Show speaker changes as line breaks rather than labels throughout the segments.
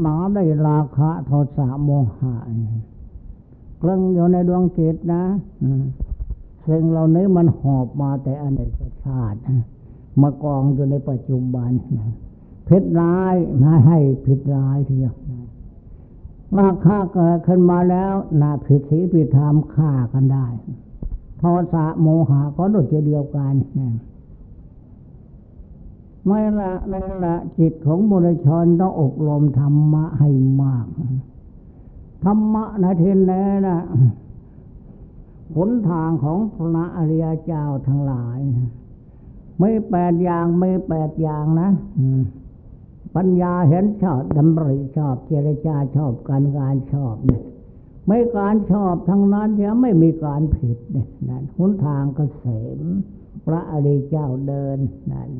หมาได้ราคะโทสะโมหะกลึงอยู่ในดวงจิตนะสิ่งเหล่านี้มันหอบมาแต่อเนกชาติ มากองอยู่ในปัจจุบันผิดร้ายม่ให้ผิดร้ายทีเดียวราคาเกิดขึ้นมาแล้วนาผิดศีลผิดธรรมฆ่ากันได้ โทสะโมหะก็ดุจเดียวกัน ไม่ละนั่ละจิตของบุรุชนต้องอบรมธรรมะให้มาก ธรรมะนะทีนี้นะผลทางของพระอริยเจ้าทั้งหลายไม่แปดอย่างไม่แปดอย่างนะปัญญาเห็นชอบดำริชอบเจรจาชอบการงานชอบเนี่ยไม่การชอบทั้งนั้นจะไม่มีการผิดเนี่ยนั่นหนทางกเกษมพระอริยเจ้าเดินนั่น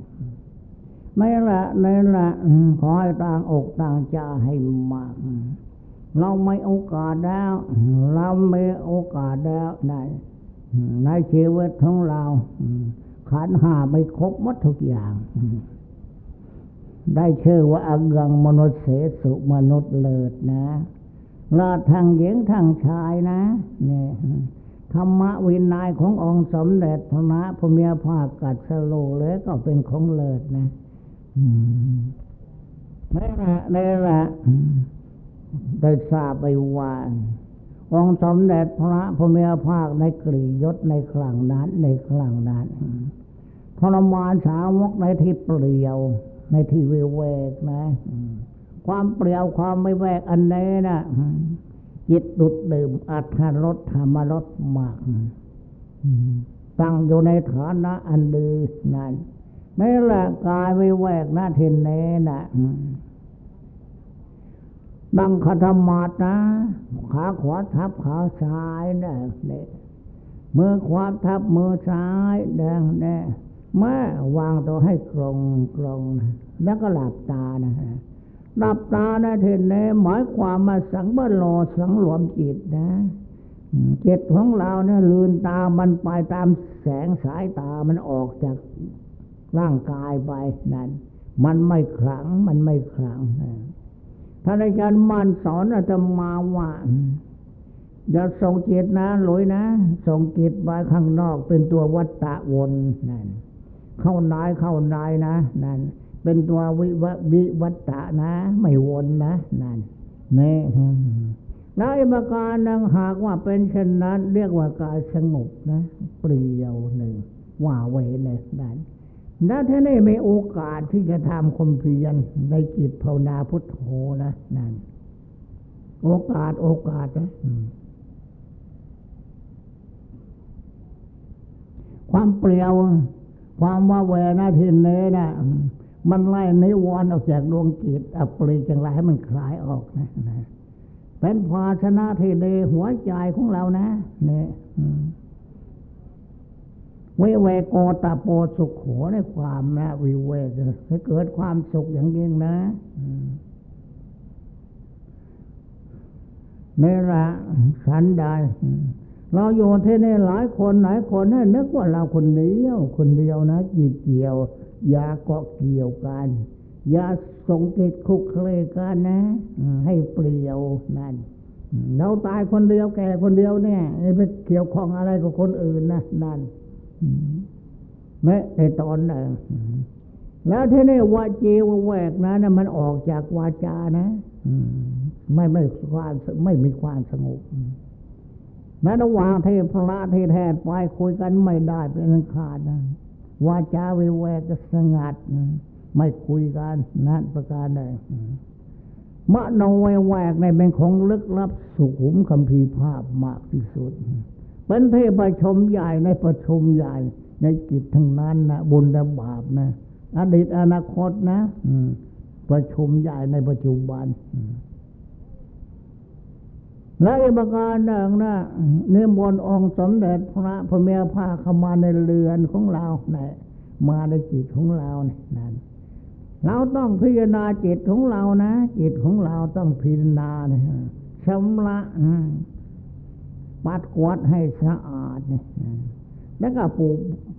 ไม่ละนี่ละขอให้ต่างอกต่างใจให้มาก เราไม่โอกาสแล้ว เราไม่โอกาสแล้วในในชีวิตของเราขันห้าไม่ครบหมดทุกอย่าง ได้ชื่อว่าอังังมนุษย์เสสุมนุษย์เลิศนะลาทางหญิงทางชายนะเนี่ยธรรมวินัยขององค์สมเด็จพระนะพระเมียภาคกัดสโลเลยก็เป็นของเลิศนะ นี่แหละนี่แหละได้ทราบไปว่าองค์สมเด็จพระพระเมียภาคในกรียศในครั้งนั้น ในครั้งนั้นทรมานสาวกในที่เปลี่ยว ในที่วิเวกนะ ความเปลี่ยวความไม่แวกอันนี้นะจิตดุดดื่มอัธรสธรรมรสมากตั้งอยู่ในฐานะอันดีนั่น นี่แหละกายวิเวกนาทินเนนะดังคธรรมาตนะขาขวาทับขาซ้ายนะเนี่ยมือขวาทับมือซ้ายแดงแดงมาวางตัวให้กลงกลงแล้วก็หลับตานะหลับตานะเทนเนหมายความมาสังเบลอสังหลวมจิตนะจิตของเราเนี่ยลืนตามันไปตามแสงสายตามันออกจาก ร่างกายไปนั่นมันไม่ขลังมันไม่ขลังท่านอาจารย์มันสอนอาตมาว่าอย่าส่งจิตนะลอยนะส่งจิตไปข้างนอกเป็นตัววัตตะวนนั่นเข้านายเข้านายนะนั่นเป็นตัววิววิวัตตะนะ ไม่วนนะนั่นนี่แล้วอีกประการนึงหากว่าเป็นเช่นนั้น เรียกว่ากายสงบนะ เปลี่ยวหนึ่งว่าเวเลยนั่น แล้วท่านได้มีโอกาสที่จะทำความเพียรในจิตภาวนาพุทโธนะนั่นโอกาสโอกาสนะความเปลี่ยว ความว่าแวนาทีเนนะมันไล่นิวรณ์ออกจากดวงจิตอัปรีจังไรให้มันคลายออกนะนะเป็นภาชนะที่ในหัวใจของเรานะเนี่ย วิเวโกตาโปสุขโขในความนะวิเวกให้เกิดความสุขอย่างยิ่งนะนี่ละฉันไดเราอยู่ที่นี่หลายคนหลายคนให้นึกว่าเราคนเดียว คนเดียวนะจีเกี่ยว อย่าเกาะเกี่ยวกัน อย่าส่งกิจคุกเคลกันนะ ให้เปลี่ยวนั่นเราตายคนเดียวแก่คนเดียวเนี่ยไปเกี่ยวข้องอะไรกับคนอื่นนะนั่น แม้ในตอนนั้นแล้วที่นี่วาจีวแวกนะนะมันออกจากวาจานะไม่ไม่ความไม่มีความสงบแม้ระหว่างที่พระเทแทนไปคุยกันไม่ได้เป็นขาดนะวาจาวิเวกสงัดไม่คุยกันนั่นประการใดมโนวแวกในเป็นของลึกลับสุขุมคำพีภาพมากที่สุด เป็นเทพประชมใหญ่ในประชุมใหญ่ ในจิตทั้งนั้นนะบุญและบาปนะอดีตอนาคตนะประชุมใหญ่ในปัจจุบันและอีกประการหนึ่งนะนิมนต์องค์สมเด็จพระพระเมียพาเข้ามาในเรือนของเราเนี่ยมาในจิตของเราเนี่ยนั่นเราต้องพิจารณาจิตของเรานะ จิตของเราต้องพิจารณาเนี่ยชำระ ปัดกวาดให้สะอาดเนี่ยแล้วก็ปู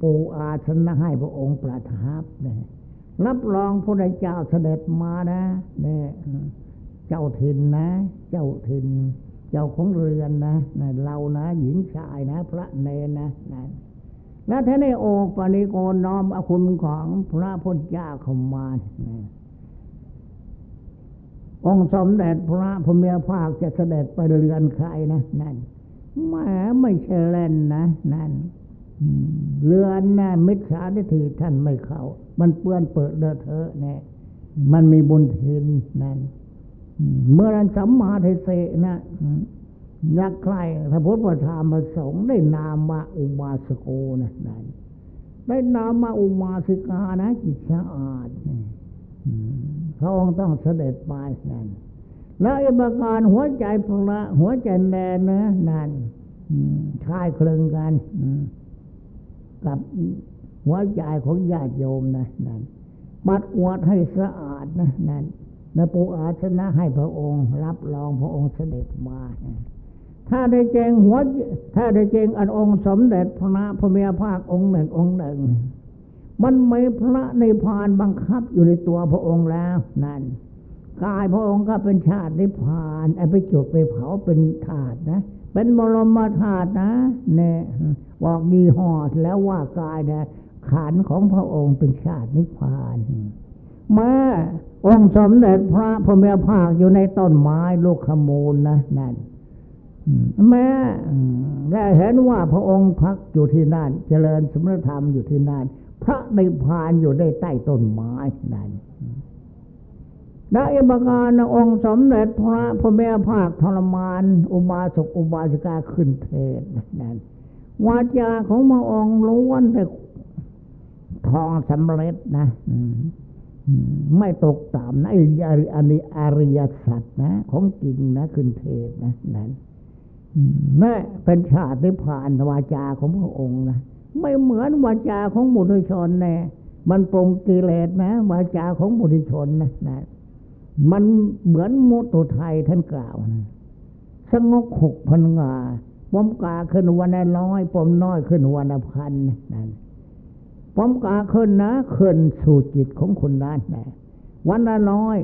ปูอาสนะให้พระองค์ประทับเนี่ยรับรองพระเจ้าเสด็จมานะเนี่ยเจ้าถิ่นนะ เจ้าถิ่นเจ้าของเรือนนะนเรานะ หญิงชายนะ พระเนรนะนะแล้วท่านได้โอกปณิโกนน้อมอคุณของพระพุทธเจ้าเข้ามาองค์สมเด็จพระพุทธภาคจะเสด็จไปเรือนใครนะนั่น แหมไม่ใช่เล่นนะนั่นเรือนนะมิจฉาทิฏฐิท่านไม่เข้า มันเปื้อนเปิดเดอเธอเนี่ยมันมีบุญทินนั่นเมื่อนั้นสัมมาทิเสนะยักใครพระพุทธธรรมประสงค์ได้นามมาอุบาสโกนะนั่นได้นามมาอุมาสิกานะจิตสะอาดพระองค์ต้องเสด็จไปนั่น แล้วอิบการหัวใจพระหัวใจแดนนะนั่นคล้ายคลึงกันกับหัวใจของญาติโยมนะนั่นมัดอวดให้สะอาดนะนั่นนปูอาชนะให้พระองค์ รับรองพระองค์เสด็จมาถ้าได้เจงหัว ถ้าได้เจงอันองค์สมเด็จพระพระเมียภาคองค์หนึ่งองค์หนึ่ง มันไม่พระในพานบังคับอยู่ในตัวพระองค์แล้วนั่น กายพระองค์ก็เป็นชาตินิพพานไอ้ไปจุดไปเผาเป็นธาตุนะ เป็นมรมธาตุนะเนี่ยบอกดีหอดแล้วว่ากายนะขันของพระองค์เป็นชาตินิพพานเมื่อองค์สมเด็จพระพรหมภาคอยู่ในต้นไม้ลูกขมูลนะนั่นแม้ได้เห็นว่าพระองค์พักอยู่ที่นั่น เจริญสมณธรรมอยู่ที่นั่น พระนิพพานอยู่ในใต้ต้นไม้นั่น ได้บการองค์สมเด็จพระพระเมภาคทรมาน อุบาสกอุบาสิกาขึ้นเทศนั่นวาจาของพระองค์ล้วนแต่ทองสำเร็จนะไม่ตกต่ำนะอันนี้อริยสัจนะ ของจริงนะขึ้นเทศนะนั้นนั่เป็นชาติผ่านวาจาของพระองค์นะไม่เหมือนวาจาของบุตรชนแน่มันปรงกิเลสนะ วาจาของบุตรชนนะนะ มันเหมือนมุตุไทยท่านกล่าวนะสงบหกพันงาปมกาขึ้นวันละร้อยปมน้อยขึ้นวันละพันนั่นปมกาขึ้นนะขึ้นสู่จิตของคนนั้นนะวันละน้อย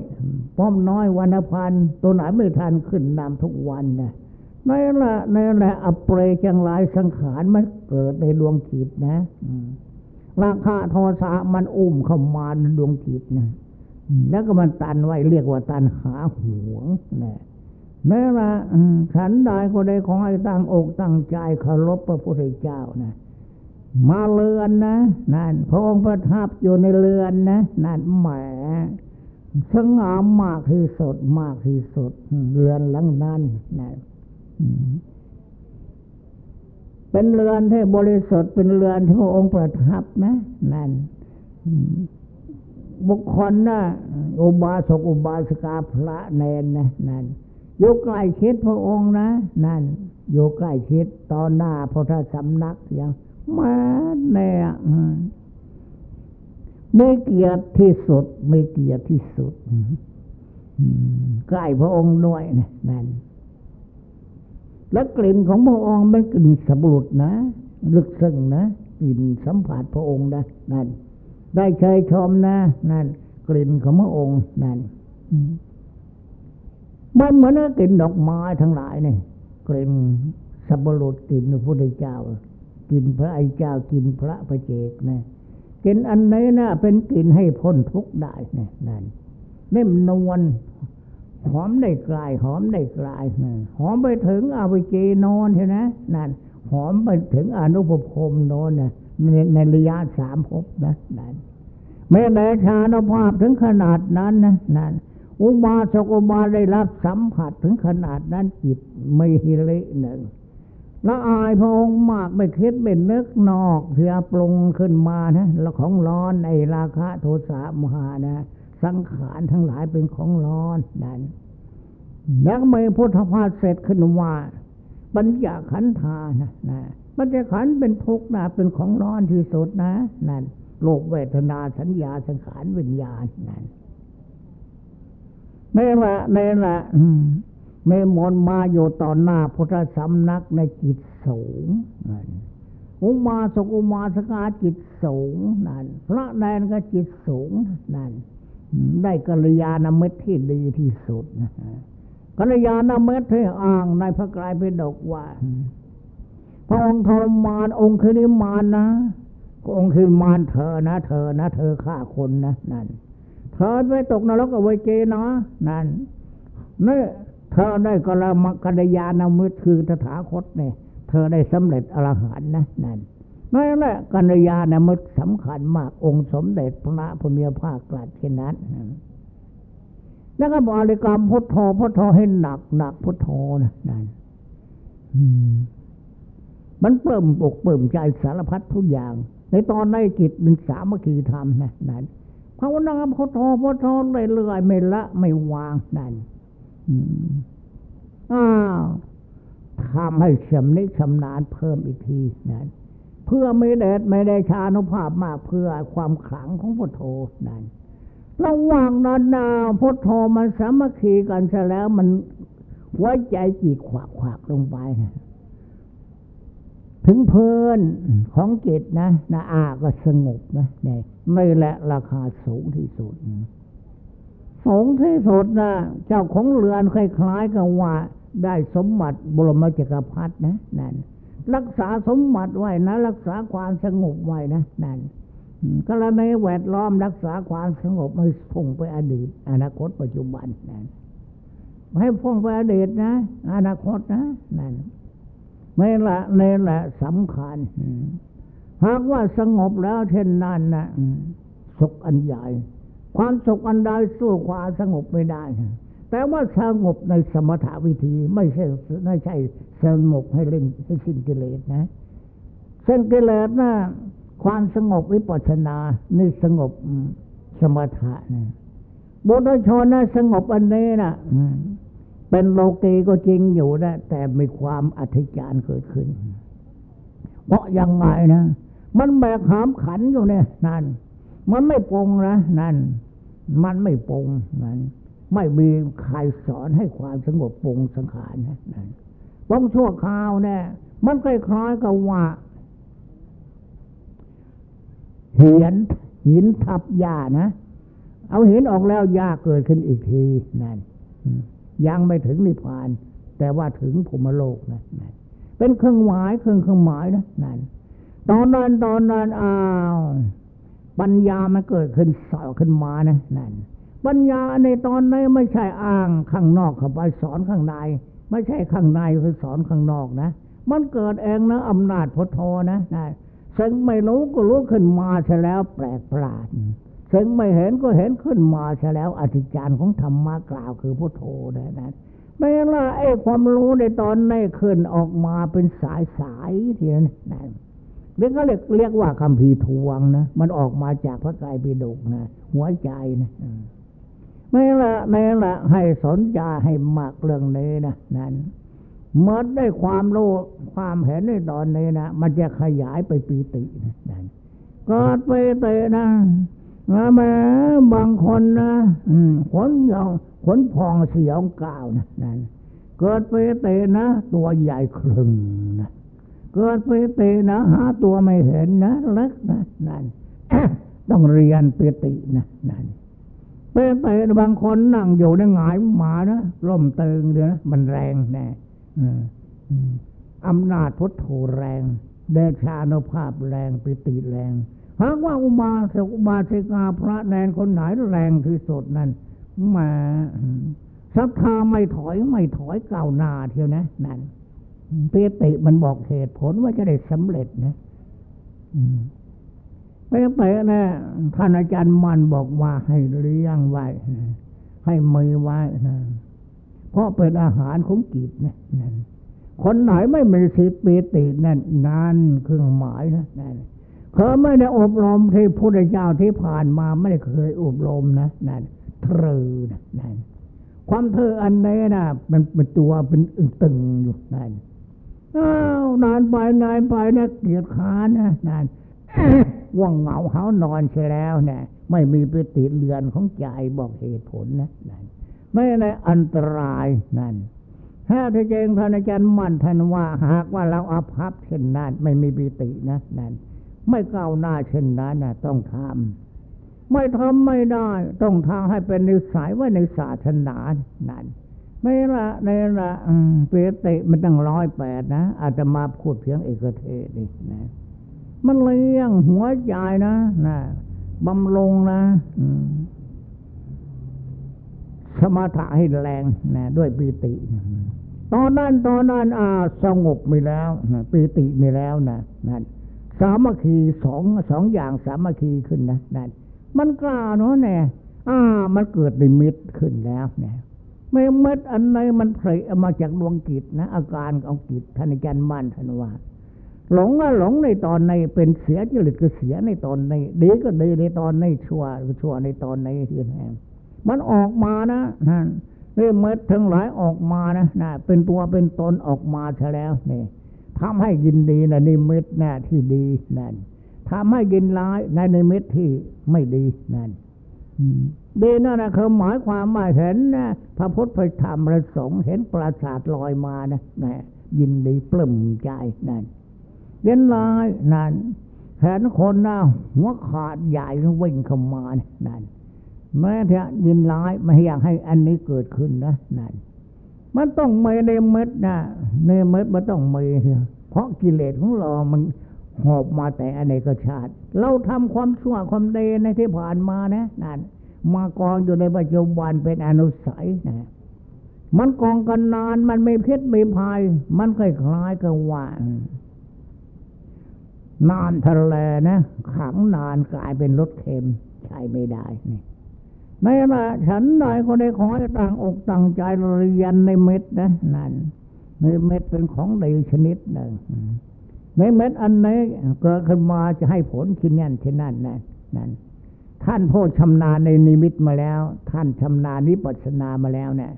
ปมน้อยวันละพันตัวไหนไม่ทันขึ้นนำทุกวันนะในละในละอเปรจังลายสังขารมันเกิดในดวงจิตนะราคาโทสะมันอุ้มเข้ามาในดวงจิตนะ แล้วก็มันตันไว้เรียกว่าตันหาหวงนะนั่นละฉันได้ก็ได้ของให้ตั้งอกตั้งใจเคารพพระพุทธเจ้านะมาเรือนนะนั่นพระองค์ประทับอยู่ในเรือนนะนั่นแหมสง่ามากที่สุดมากที่สุดเรือนหลังนั้นนะเป็นเรือนที่บริสุทธิ์เป็นเรือนที่พระองค์ประทับนะนั่น บุคคลนะอุบาสกอุบาสิกาพระเนนนะนั่นอยู่ใกล้ชิดพระองค์นะ นั่นอยู่ใกล้ชิดตอนหน้าพระสำนักอย่างมาแน่ไม่เกียรติที่สุดไม่เกียรติที่สุดใกล้พระองค์ด้วยนะนั่นแล้วกลิ่นของพระองค์เป็นกลิ่นสบุตนะ ลึกซึ้งนะกลิ่นสัมผัสพระองค์นะนั่น ได้เคยชมนะนั่นกลิ่นของพระองค์นั่นมันเหมือนกลิ่นดอกไม้ทั้งหลายเนี่ยกลิ่นสับรุษกลิ่นพระพุทธเจ้า กินพระไอเจ้ากินพระประเจกนะกินอันไหนนะเป็นกลิ่นให้พ้นทุกข์ได้นะนั่นเน่มนวลหอมได้กลาย หอมได้กลายนะหอมไปถึงอาวิเจนอนใช่ไหมนั่นหอมไปถึงอนุปภพนอนนะ ในในระยะสามภพนะนั่นแม้แต่ชาณภาพถึงขนาดนั้นนะนั่นอุบาสกอุบาได้รับสัมผัสถึงขนาดนั้นจิตไม่ฮิริหนึ่งละอายพระองค์มากไม่คิดไม่นึกนอกเสียปรุงขึ้นมานะแล้วของร้อนในราคะโทสะมหานะ สังขารทั้งหลายเป็นของร้อนนั่นแล้วเมื่อพุทธภาสเสร็จขึ้นว่า ปัญญาขันธานะนะ ปัญญาขันเป็นทุกข์นะเป็นของร้อนที่สุดนะ นั่นโลกเวทนาสัญญาสังขารวิญญาณนั่นนี่ละนี่หละเมมนมาอยู่ต่อหน้าพุทธสำนักในจิตสูงนั่นอุมาสกุมาสกาจิตสูงนั่นพระแดนก็จิตสูงนั่นได้กัลยาณมิตรที่ดีที่สุดนะกัลยาณมิตรที่อ้างในพระกายเป็นดกว่า พระองค์ทรมานองค์คือนิมานนะองค์คือมารเธอนะ เธอนะ เธอฆ่าคนนะนั่นเธอไม่ตกนรกอาไว้เจนะนั่นนี่เธอได้กละมกัลยาณมิตรคือตถาคตเนี่ยเธอได้สำเร็จอรหันนะนั่นนั่นแหละกัลยาณมิตรสำคัญมากองค์สมเด็จพระพุทธภาคกลัดเช่นนั้นแล้วก็บริกรรมพุทโธพุทโธให้หนักหนักพุทโธนะนั่นมั มันเปิ่มปกเปิ่มใจสารพัดทุกอย่าง ในตอนในกิจเป็นสามัคคีธรรมนะนั่นภาวนาพุทโธพุทโธเรื่อยๆไม่ละไม่วางนั่นอ้าวทำให้ชำนิชำนาญเพิ่มอีกทีนั่นเพื่อไม่เดชไม่ได้ชานุภาพมากเพื่อความขลังของพุทโธนั่นระหว่างนั้นนาพุทโธมันสามัคคีกันซะแล้วมันไว้ใจจีขวากขวากลงไปนะ ถึงเพลินของจิตนะนะอาก็สงบนะนี่ไม่แหละราคาสูงที่สุดสูงที่สุดนะเจ้าของเรือนคล้ายๆกับว่าได้สมบัติบรมจักรพรรดินะนั่นรักษาสมบัติไว้นะ รักษาความสงบไว้นะนั่นกรณีแวดล้อมรักษาความสงบไม่พุ่งไปอดีต อนาคตปัจจุบันนั่นให้พุ่งไปอดีตนะ อนาคตนะนั่น ไม่ละในละสำคัญหากว่าสงบแล้วเช่นนั้นนะสุขอันใหญ่ ความสุขอันใดสู้ความสงบไม่ได้ แต่ว่าสงบในสมถาวิธีไม่ใช่ไม่ใช่สงบให้เล่นให้สิ้นกิเลสนะเส้นกิเลสนะความสงบวิปัสสนานี่สงบสมถะนะบุตรชนนะสงบอันนี้นะ เป็นโลกีก็จริงอยู่นะ แต่มีความอธิจารเกิดขึ้น เพราะยังไงนะ มันแบกหามขันอยู่เนี่ยนั่น มันไม่ปงนะ นั่น มันไม่ปงนั่นไม่มีใครสอนให้ความสงบปงสังขารนะนั่นปงชั่วคราวเนี่ย มันคล้ายๆกับว่าเหียนหินทับหญ้านะ เอาเหินออกแล้วหญ้าเกิดขึ้นอีกทีนั่น ยังไม่ถึงนิพพาน แต่ว่าถึงภูมิโลกนะเป็นเครื่องหมายเครื่องเครื่องหมายนะนั่นตอนนั้นตอนนั้นอ้าวปัญญามันเกิดขึ้นสอขึ้นมานะนั่นปัญญาในตอนนี้ไม่ใช่อ้างข้างนอกเข้าไปสอนข้างใน ไม่ใช่ข้างในไปสอนข้างนอกนะ มันเกิดเองนะอำนาจพุทโธนะนะซึ่งไม่รู้ก็รู้ขึ้นมาเสียแล้วแปลกประหลาด ซึ่งไม่เห็นก็เห็นขึ้นมาเสียแล้วอธิจารของธรรมะกล่าวคือพุทโธนะนั้นไม่ละไอ้ความรู้ในตอนนี้ขึ้นออกมาเป็นสายสายทีนั้นนั่นเรียกก็เรียกเรียกว่าคำพีทวงนะมันออกมาจากพระกายปิฎกนะหัวใจนะไม่ละไม่ละให้สนใจให้มากเรื่องนี้นะนั่นเมื่อได้ความรู้ความเห็นในตอนนี้นะมันจะขยายไปปีตินะนั่นก็ไปเตนะ นะแม้บางคนนะขนยองขนพองเสียวก้าวนะนั่นเกิดไปเตนะ ตัวใหญ่ครึ่งนะเกิดไปเตนะหาตัวไม่เห็นนะเล็กนะนั่นต้องเรียนเปตินะนั่นเปเตบางคนนั่งอยู่ในหงายหมานะร่มเติงเดียวนะมันแรงแน่อำนาจพุทโธแรง เดชานุภาพแรงปิติแรง หากว่าอุมาสกุบาสิกาพระแนนคนไหนแรงที่สุดนั้นมาศรัทธาไม่ถอยไม่ถอยเก่านาเทียวนะนั่นเปติมันบอกเหตุผลว่าจะได้สำเร็จนะเปเตนะท่านอาจารย์มันบอกว่าให้เลี้ยงไว้ ให้มือไว้นะเพราะเป็นอาหารของกิจนะนั่นคนไหนไม่มีสิเปตินั่นนั่นเครื่องหมายนะนั่น เขาไม่ได้อบรมที่พุทธเจ้าที่ผ่านมาไม่ได้เคยอบรมนะนั่นเทอนะนั่นความเธออันนี้นะมันเป็นตัวเป็นตึงอยู่นั่นอ้าวนานไปนานไปนะเกียดขานนะนั่นว่างเหงาเขานอนเสียแล้วเนี่ยไม่มีปฏิเรือนของใจบอกเหตุผลนะนั่นไม่ในอันตรายนั่นถ้าที่จริงท่านอาจารย์มั่นท่านว่า หากว่าเราอาภัพเช่นนั้นไม่มีปิตินะนั่น ไม่ก้าวหน้าเช่นนั้นนะต้องทำไม่ทำไม่ได้ ต้องทางให้เป็นนิสัยว่าในศาสนานั่นในละในละเปติมันตั้งร้อยแปดนะอาจจะมาพูดเพียงเอกเทศนี่นะมันเลี้ยงหัวใจนะนะบำรุงนะสมาธิให้แรงนะด้วยปีติ ตอนนั้นตอนนั้นอ่าสงบมีแล้วนะปีติมีแล้วนะนั่น สามัคคีสองสองอย่างสามัคคีขึ้นนะนั่นมันกล้าเนาะแน่อ่า มันเกิดนิมิตขึ้นแล้วเนี่ยไม่เม็ดอันไหนมันเผยมาจากดวงกิจนะ อาการของกิจท่านอาจารย์มั่นท่านว่าหลงก็หลงในตอนในเป็นเสียจริตก็เสียในตอนในดีก็ดีในตอนในชั่วก็ชั่วในตอนในที่แห่งมันออกมานะนั่นเรื่เม็ดทั้งหลายออกมานะนะเป็นตัวเป็นตนออกมาซะแล้วนี่ ทำให้ยินดีนนิมิตนะที่ดีนั่นทำให้ยินร้ายในนิมิตที่ไม่ดีนั่นดีนั่นนะคือหมายความว่าเห็นนะพระพุทธพระธรรมพระสงฆ์เห็นปราสาทลอยมานะนะยินดีปลื้มใจนั่นเย็นลายนั่นเห็นคนนะหัวขาดใหญ่วิ่งเข้ามานั่นแม้แต่ยินร้ายไม่อยากให้อันนี้เกิดขึ้นนะนั่น มันต้องมีในเม็ดนะในเม็ดมันต้องมีเพราะกิเลสของเรา มันหอบมาแต่อเนกชาติ เราทำความชั่วความเดในที่ผ่านมานะนั่นมากองอยู่ในปัจจุบันเป็นอนุสัยนะมันกองกันนานมันไม่เพชรไม่พาย มันคล้ายๆกับว่านานทะเลนะขังนานกลายเป็นรถเค็มใช้ไม่ได้นี่ ไม่ละฉันหน่อยคนได้ขอให้ต่างอกต่างใจเรียนในเม็ดนะนั่นในเม็ดเป็นของดีชนิดหนึ่งในเม็ดอันนี้เกิดขึ้นมาจะให้ผลชิ้นนั้นชิ้นนั้นนั่นนั่นท่านพูดชำนาญในนิมิตมาแล้ว ท่านชำนาญวิปัสสนามาแล้วเนี่ย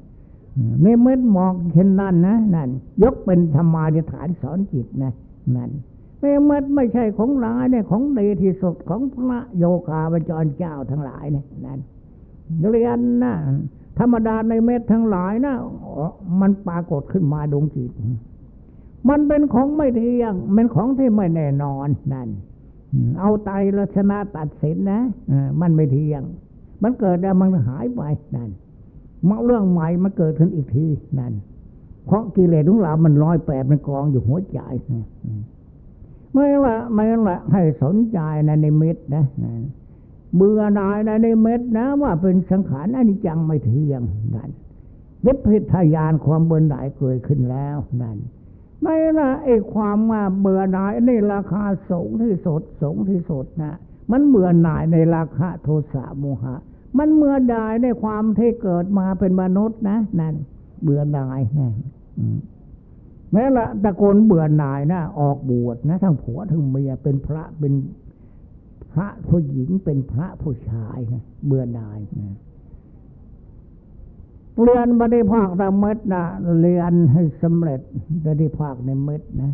ในเม็ดมองเช่นนั้นนะนั่นยกเป็นธรรมาธิฐานสอนจิตนะนั่นไม่เม็ดไม่ใช่ของร้ายเนี่ยของดีที่สุดของพระโยคาบจรเจ้าทั้งหลายเนี่ยนั่น เรียนนะธรรมดาในเม็ดทั้งหลายนะมันปรากฏขึ้นมาดวงจิต มันเป็นของไม่เที่ยงเป็นของที่ไม่แน่นอนนั่น เอาไตลักษณะตัดสินนะมันไม่เที่ยง มันเกิดแล้วมันหายไปนั่นมาเรื่องใหม่มันเกิดขึ้นอีกทีนั่น เพราะกิเลสของเรามันร้อยแปดมันกองอยู่หัวใจไม่ว่าไม่ว่าให้สนใจในนิมิตนะ เบื่อหน่ายในนิมิตนะว่าเป็นสังขารอนิจจังไม่เที่ยงนั่นวิพิทยานความเบื่อหน่ายเกิดขึ้นแล้วนั่นไม่ละไอ้ความว่าเบื่อหน่ายในราคาสูงที่สุดสูงที่สุดนะมันเบื่อหน่ายในราคาโทสะโมหะ มันเมื่อดายในความที่เกิดมาเป็นมนุษย์นะนั่นเบื่อหน่ายนะแม้ละตะโกนเบื่อหน่ายนะออกบวชนะทั้งผัวทั้งเมียเป็นพระเป็น พระผู้หญิงเป็นพระผู้ชายนะเบื่อหน่ายนะเรียนบริภาคระม็ดนะเรียนให้สำเร็จบริภาคในม็ดนะ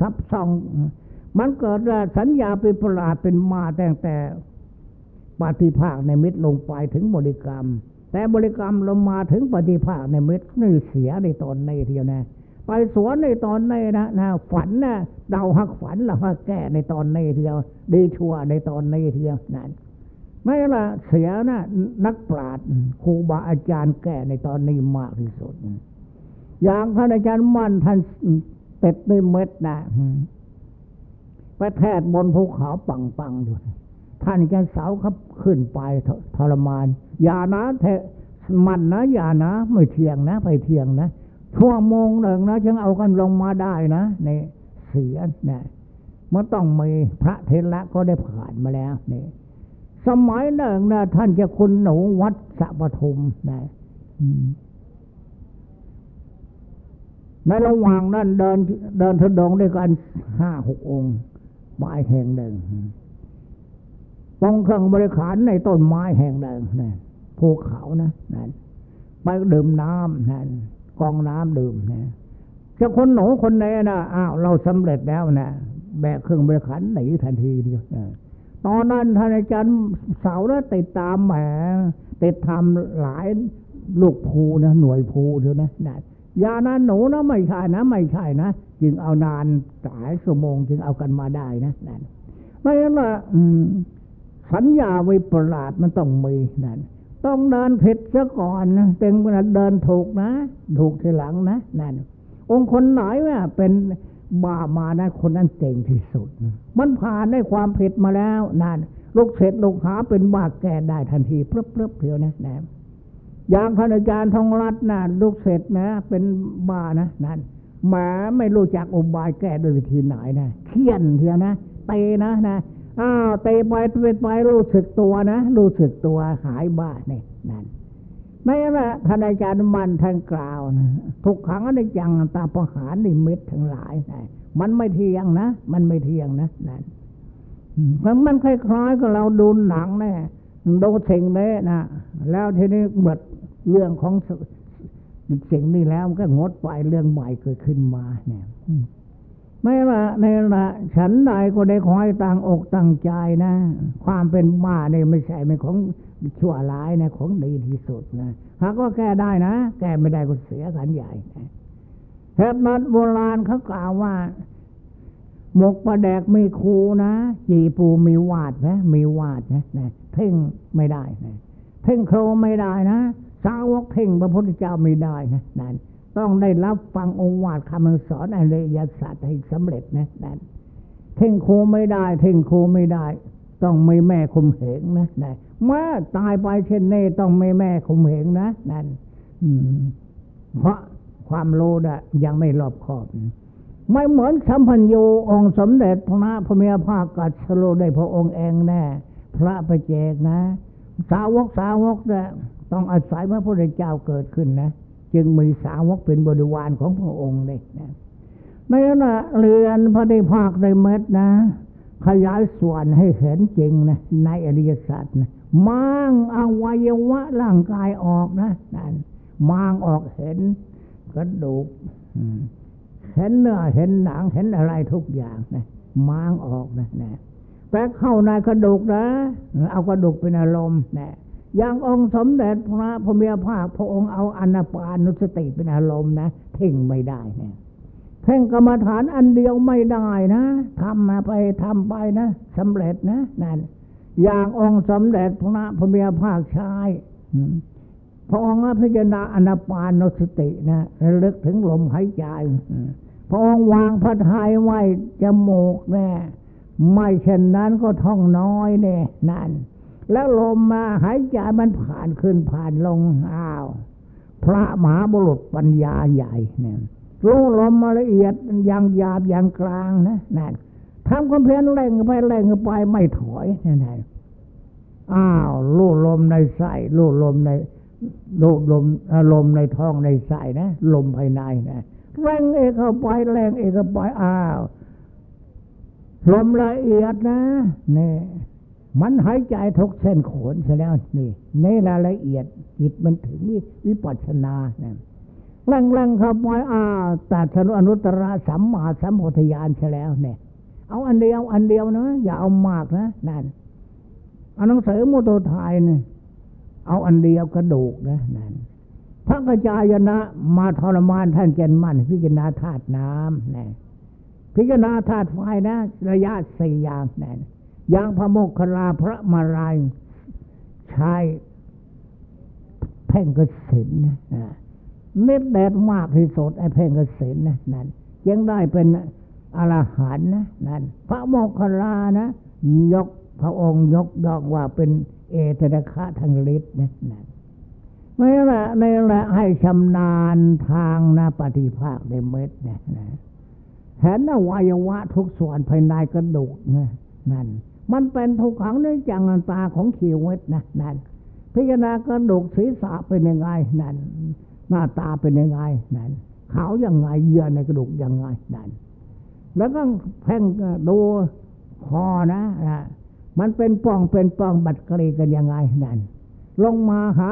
ซับซ้อนมันเกิดสัญญาเป็นประหลาดเป็นมาแต่แต่ปฏิภาคในมิตรลงไปถึงบริกรรม แต่บริกรรมลงมาถึงปฏิภาคในมิตรนี่เสียในตอนในเทียวนะ ไปสวนในตอนในนะนะฝันนะเดาหักฝันละหักแก้ในตอนในเทียว ดีชัวในตอนในเทียวนั่นไม่ละเสียนะนักปราชญ์ครูบาอาจารย์แก่ในตอนนี้มากที่สุด อย่างท่านอาจารย์มั่นท่านเป็ดไม่เม็ดนะไปแทดบนภูเขาปังปังอยู่ ท่านอาจารย์เสาครับขึ้นไปทรมาน อย่านะเทมันนะอย่านะ ไม่เที่ยงนะ ไปเที่ยงนะ ชั่วโมงหนึ่งนะจึงเอากันลงมาได้นะในเสียเนะมันต้องมีพระเทระก็ได้ผ่านมาแล้วนี่สมัยหนึ่งนะท่านจะคุณหนูวัดสะปทุมนะในระหว่างนั้นเดินเดินทุดงด้วยกันห้าหกองค์ไม้แห่งหนึ่งตรงเครื่องบริขารในต้นไม้แห่งหนึ่งนะภูเขานะนั่นไปดื่มน้ำนั่น องน้ำดื่มนะจะคนหนูคนไหนนะอ้าวเราสำเร็จแล้วนะแบกเครื่องบริขารหนีทันทีเดียวนะตอนนั้นท่านอาจารย์เสาแล้วติดตามแหมติดทำหลายลูกภูนะหน่วยภูเถอะนะนะยานั้นหนูนะไม่ใช่นะ ไม่ใช่นะจึงเอานานหลายชั่วโมงจึงเอากันมาได้นะนั่นไม่งั้นละสสัญญาไวิปลาสมันต้องมีนั่น ต้องเดินผิดซะก่อนนะเต็งเดินถูกนะ ถูกทีหลังนะนั่นองค์คนไหนว่าเป็นบามานะคนนั้นเก่งที่สุด มันผ่านได้ความผิดมาแล้วนั่นลูกเสร็จลูกหาเป็นบาแก่ได้ทันทีเพลิบเพลิบเดียวนะนะอย่างท่านอาจารย์ทองรัตน์นะลูกเสร็จนะ เป็นบานะนั่นหมาไม่รู้จักอุบายแก้ด้วยวิธีไหนนะเคี่ยนเทียนะเตนะนะ อ้าวเตะไปเตะไปรู้สึกตัวนะ รู้สึกตัวหายบ้าเนี่ยนั่นไม่ใช่ว่าท่านอาจารย์มันท่านกล่าวนะทุกครั้งได้จังตาประหารนิมิตทั้งหลายนะมันไม่เที่ยงนะ มันไม่เที่ยงนะนั่นเพราะมันคล้ายๆกับเราดูหนังเนี่ยดูสิ่งนี้นะแล้วทีนี้เมื่อเรื่องของสิ่งนี้แล้วมันก็งดไปเรื่องใหม่เกิดขึ้นมาเนี่ย ไม่ว่าในละฉันใดก็ได้คอยต่างอกต่างใจนะ ความเป็นบ้าเนี่ยไม่ใช่เป็นของชั่วร้ายนะของดีที่สุดนะหากว่าแก้ได้นะ แก้ไม่ได้ก็เสียกันใหญ่นะเหตุนั้นโบราณเขากล่าวว่าหมกประแดกมีครูนะจีปูมีวาดนะมีวาดนะนะเพ่งไม่ได้นะเพ่งโครไม่ได้นะสาวกเพ่งพระพุทธเจ้าไม่ได้นะนั่น ต้องได้รับฟังองค์วาดคำสอนอริยสัจให้สำเร็จนะนั่นเท่งโคไม่ได้ เท่งโคไม่ได้ ต้องมีแม่คุมเหงนะนั่นเมื่อตายไปเช่นนี้ต้องมีแม่คุมเหงนะนั่นเพราะความโลดะยังไม่รอบคอบ ไม่เหมือนสัมพัญญูองค์สมเด็จพระพมีภาคกัสโลได้พระองค์เองแน่พระประเจกนะ สาวกสาวกเนี่ยต้องอาศัยพระพุทธเจ้าเกิดขึ้นนะ จึงมีสาวกเป็นบริวารของพระองค์เลยนะในนะเรือนพระได้ภาคในเม็ดนะ ขยายส่วนให้เห็นจริงนะในอริยสัจนะมั่งอวัยวะร่างกายออกนะนั่นมั่งออกเห็นกระดูกเห็นเนื้อเห็นหนังเห็นอะไรทุกอย่างนะมั่งออกนะนะแต่เข้าในกระดูกนะ เอากระดูกเป็นอารมณ์นะ อย่างองค์สมเด็จพระพมีภาคพระองค์เอาอนาปานุสติเป็นอารมณ์นะเพ่งไม่ได้เนี่ยเพ่งกรรมฐานอันเดียวไม่ได้นะทำมาไปทำไปนะสำเร็จนะนั่นอย่างองค์สมเด็จพระพมีภาคชายพระองค์พิจารณาอนาปานุสตินะระลึกถึงลมหายใจพระองค์วางพระทัยไว้จมูกแน่ไม่เช่นนั้นก็ท่องน้อยแน่นั่น แล้วลมมาหายใจมันผ่านขึ้นผ่านลงอ้าว พระมหาบุรุษปัญญาใหญ่เนี่ยรู้ลมมาละเอียดอย่างหยาบอย่างกลางนะนั่นทำความเพียรเร่งไปเร่งไปไม่ถอยนั่นอ้าวรู้ลมในไส้รู้ลมในรู้ลมลมในท้องในไส้นะ ลมภายในนะแรงเอกเข้าไปแรงเอกเข้าไปอ้าวลมละเอียดนะเนี่ย มันหายใจทุกเส้นขนเสียแล้วนี่ในรายละเอียดจิตมันถึงวิปัสสนาเนี่ยลังลังเข้าไปอ้าตัดสนุอนุตระสัมมาสัมพุทธญาณเสียแล้วเนี่ย เอาอันเดียวอันเดียวนะ อย่าเอามากนะนั่นเอาหนังสือมุตโตทายเนี่ยเอาอันเดียวกระดูกนะนั่นพระกระจายนะมาทรมานท่านเจนมันพิจารณาธาตุน้ำนะพิจารณาธาตุไฟนะ ระยะสี่อย่างนั่ อย่างพระโมคคลาพระมารายชายเพ่งกสินนะเม็ดแดดมากที่สุดไอ้เพ่งกสินนะนั่นยังได้เป็นอรหันนะนั่นพระโมคคลานะยกพระองค์ยกดอกว่าเป็นเอตระคะทางฤทธิ์นะนั่นไม่ละในละให้ชำนาญทางนะปฏิภาคในเม็ดนะนะเห็นอวัยวะทุกส่วนภายในกระดูกนะนั่น มันเป็นทุกขังในจังตาของขีวิตนะนั่นพิจารณากระดูกศีรษะเป็นยังไงนั่นหน้าตาเป็นยังไงนั่นขาวยังไงเยื่อในกระดูกยังไงนั่นแล้วก็แพ่งดูคอนะนะมันเป็นป้องเป็นป้องบัดกรีกันยังไงนั่นลงมาหา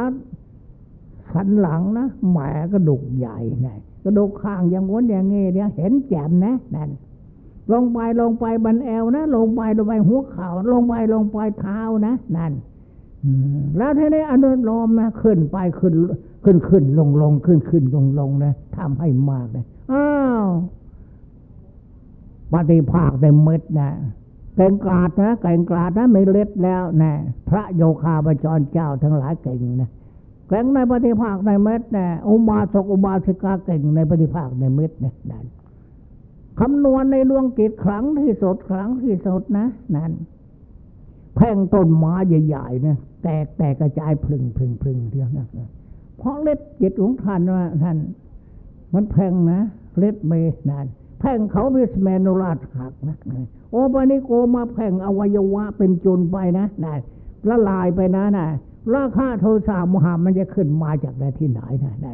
สันหลังนะแหมกระดูกใหญ่นะกระดูกข้างย่างวนอย่างเงี้ยเห็นแจ่มนะนั่น ลงไปลงไปบันแอวนะลงไปลงไปหัวเข่าลงไปลงไปเท้านะนั่นแล้วทีนี้อนุโลมนะขึ้นไปขึ้นขึ้นขึ้นลงลงขึ้นขึ้นลงลงนะทำให้มากเลยอ้าวปฏิภาคได้เม็ดนะเก่งกาดนะเก่งกาดนะไม่เล็ดแล้วน่พระโยคาบจรเจ้าทั้งหลายเก่งนะเก่งในปฏิภาคในเม็ดน่อุบาสกอุบาสิกาเก่งในปฏิภาคในเม็ดนี่ยนั่น คำนวณในดวงกิจครั้งที่สุดครั้งที่สุดนะ นั่นแพ่งต้นไม้ใหญ่ๆนะแตกแตกกระจายพึงพึงพึงเดียวนะเพราะเล็ดจิตของท่านว่าท่านมันแพงนะ เล็ดเมนานแพ่งเขาพิสแมนุราชหักนะโอปนิโกมาแพ่งอวัยวะเป็นจนไปนะนะละลายไปนะนะราคาโทสะมหามันจะขึ้นมาจากไหนที่ไหนนะน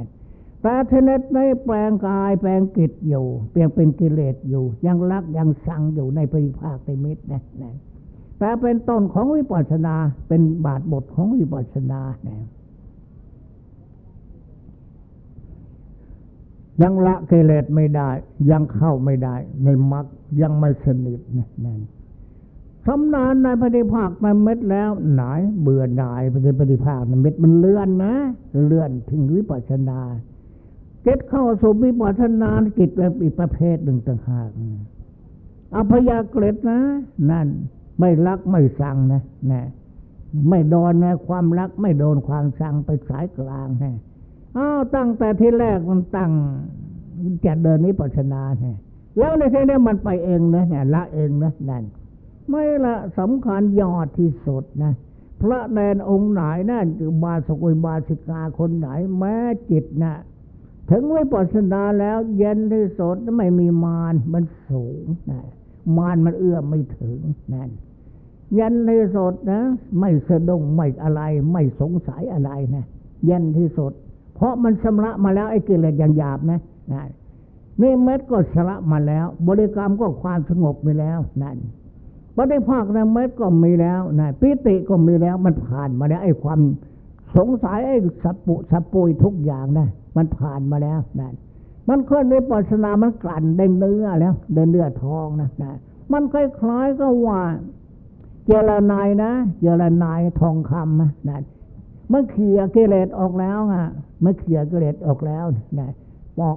แต่เทเนตไม่แปลงกายแปลงกิจอยู่เปลี่ยนเป็นกิเลสอยู่ ยังรักยังสังอยู่ในปริภาคในมิตรนะนะแต่เป็นต้นของวิปัสสนาเป็นบาทบทของวิปัสสนานะยังละกิเลสไม่ได้ ยังเข้าไม่ได้ ในมรรคยังไม่สนิทนะนั่นสำนานในปฏิภาคในเม็ดแล้วหนายเบื่อหน่ายปฏิปฏิภาคในเม็ดมันเลื่อนนะ เลื่อนถึงวิปัสสนา เก็ตเข้าสู่วิปัสสนากิจแบบอีกประเภทหนึ่งต่างหากอภยาเกล็ดนะ นั่นไม่รักไม่สั่งนะนะไม่โดนนะความรักไม่โดนความสั่งไปสายกลางนะอ้าวตั้งแต่ที่แรกมันตั้งจะเดินนี้ปัชนาเนี่ยแล้วในที่นี้มันไปเองนะเนี่ยละเองนะนั่นไม่ละสำคัญยอดที่สุดนะพระแดนองค์ไหนนะ่นบาสกุยบาสิกาคนไหน แม้จิตนะ ถึงไว้ปัสนาแล้วเย็นที่สุดไม่มีมารมันสูงนะมารมันเอื้อมไม่ถึงนั่นเยันที่สุดนะ ไม่สะดุ้งไม่อะไร ไม่สงสัยอะไรนะยันที่สุด เพราะมันชำระมาแล้วไอ้กิเลสอย่างหยาบนะนั่นนี่เม็ดก็ชระมาแล้ว บริกรรมก็ความสงบมีแล้วนั่นปฏิภาคในเม็ดก็มีแล้วนั่นปิติก็มีแล้วมันผ่านมาแล้วไอ้ความ สงสัยไอ้สับปุสับปุยทุกอย่างนะมันผ่านมาแล้วนั่นมันเคลื่อนในปัสนามันกลั่นเดินเนื้อแล้วเดินเนื้อทองนะนะมันคล้ายๆก็ว่าเจรนายนะเจรนายทองคำนะนั่นมันเขี่ยกิเลสออกแล้วอะมันเขี่ยกิเลสออกแล้วนะปอก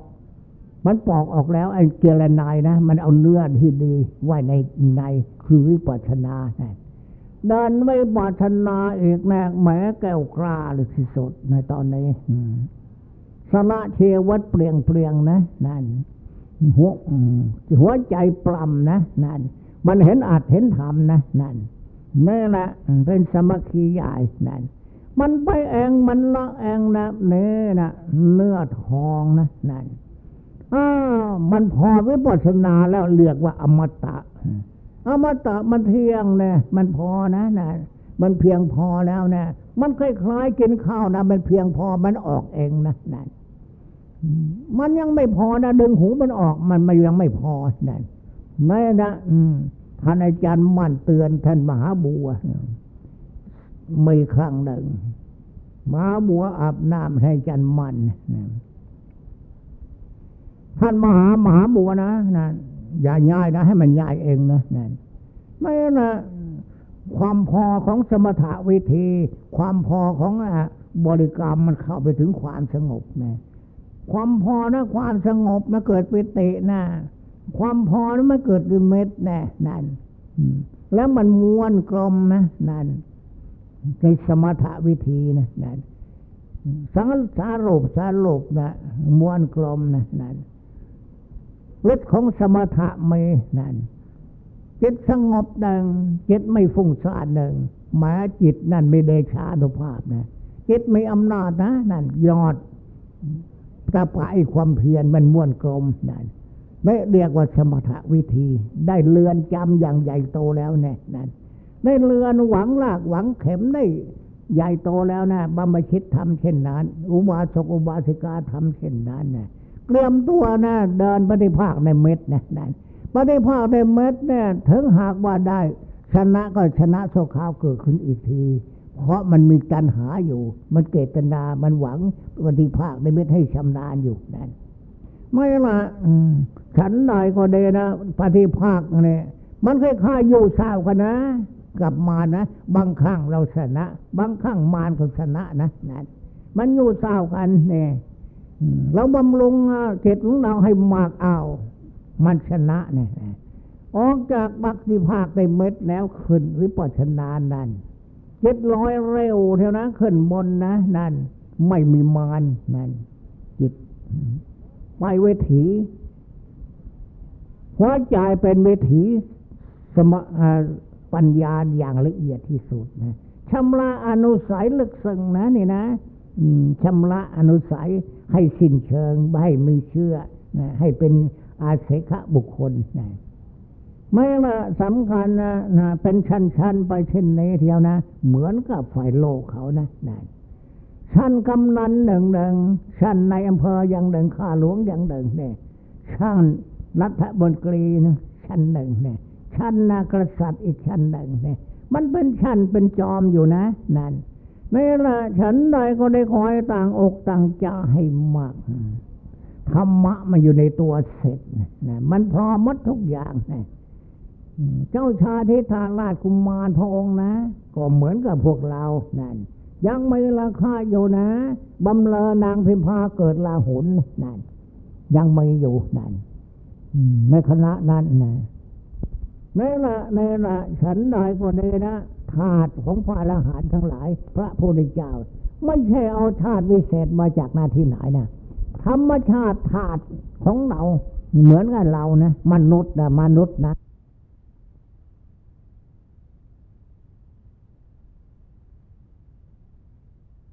มันปอกออกแล้วไอ้เกลนายนะ มันเอาเนื้อที่ดีไว้ในในคือวิปัสนานะ ดินไม่ปัสนาอีกแน่แม้แก้วกล้าเลยที่สุดในตอนนี้สละเทวัดเปลี่ยงเปลี่ยงนะนั่นหัวหัวใจปลำนะนั่นมันเห็นอาจเห็นธรรมนะนั่นนี่แหละเป็นสมัคคีใหญ่นั่นมันไปเองมันละเองนะเนื้อนะเนื้อทองนะนั่นอ้ามันพอวิปัสสนาแล้วเรียกว่าอมตะ อมตะมันเที่ยงเนี่ยมันพอนะนะมันเพียงพอแล้วนะมันคล้ายๆกินข้าวนะมันเพียงพอมันออกเองนะนั่นมันยังไม่พอนะดึงหูมันออกมันมันยังไม่พอนั่นแม่นะท่านอาจารย์มั่นเตือนท่านมหาบัวมีครั้งหนึ่งมาบัวอาบน้ำให้อาจันมันท่านมหามหาบัวนะนั่น อย่าย้ายนะ ให้มันย้ายเองนะนั่นไม่นะความพอของสมถะวิธี ความพอของบริกรรมมันเข้าไปถึงความสงบนะความพอนะความสงบนเกิดปิตินะความพอนะมันเกิดเป็นเม็ดน่นั่นแล้วมันม้วนกลมนะนั่นในสมถะวิธีนะนั่นสังสารโลกสารโลกนะมวนกลมนะนั่น ฤทธิ์ของสมถะไม่นั่นจิตสงบหนึ่งจิตไม่ฟุ้งซ่านหนึ่งแม้จิตนั่นไม่เดชานุภาพนะจิตไม่อำนาจนะนั่นยอดตะปายความเพียรมันม้วนกลมนั่นไม่เรียกว่าสมถะวิธี ได้เลือนจำอย่างใหญ่โตแล้วแน่นั่นได้เรือนหวังลากหวังเข็มได้ใหญ่โตแล้วนะบำบัชิตทำเช่นนั้น อุบาสกอุบาสิกาทำเช่นนั้นนะ เตรียมตัวนะเดินปฏิภาคในเม็ดนะนั่นปฏิภาคในเม็ดเนี่ยถึงหากว่าได้ ชนะก็ชนะโซขาวเกิดขึ้นอีกที เพราะมันมีการหาอยู่ มันเกตนา มันหวังปฏิภาคในเม็ดให้ชำนาญอยู่นั่นไม่ละฉันหน่อยก็เดนะปฏิภาคเนี่ยมันคล้ายๆอยู่สาวกันนะกับมานะ บางครั้งเราชนะ บางครั้งมารก็ชนะนะนั่นมันอยู่เศร้ากันเนี่ย เราบำรุงเจตของเราให้มากเอา มันชนะเนี่ยออกจากบักสิภาคได้เม็ดแล้วขึ้นวิปัสสนานั่นเจ็ดร้อยเร็วเท่านะขึ้นบนนะนั่นไม่มีมานนั่นจิตไปเวทีหัวใจเป็นเวทีสมปัญญาอย่างละเอียดที่สุดนะชำระอนุสัยลึกซึ้งนะนี่นะ ชำระอนุสัยให้สิ้นเชิงไม่ให้มีเชื่อนะให้เป็นอาเสขบุคคลนะไม่ละสำคัญนะนะเป็นชั้นๆไปเช่นนี้เทียวนะ เหมือนกับฝ่ายโลกเขานะนะชั้นกำนันหนึ่งหนึ่งชั้นในอำเภออย่างหนึ่งข้าหลวงอย่างหนึ่งเนี่ยชั้นรัฐบนตรีนะชั้นหนึ่งเนี่ยชั้นนากษัตริย์อีกชั้นหนึ่งเนี่ยมันเป็นชั้นเป็นจอมอยู่นะนั่น นี่ละฉันใดก็ได้คอยต่างอกต่างใจให้มากธรรมะมันอยู่ในตัวเสร็จนะมันพร้อมหมดทุกอย่างนะเจ้าชาทิธาราชกุมารพระองค์นะ ก็เหมือนกับพวกเรานั่นยังไม่ราคาอยู่นะบำเลอนางพิมพาเกิดลาหุนนั่นยังไม่อยู่นั่นในคณะนั้นนะในละในละฉันใดก็ไดีนะ ธาตุของพระอรหันต์ทั้งหลาย พระพุทธเจ้าไม่ใช่เอาธาตุวิเศษมาจากหน้าที่ไหนนะธรรมชาติธาตุของเราเหมือนกับเรานะมนุษย์นะมนุษย์นะ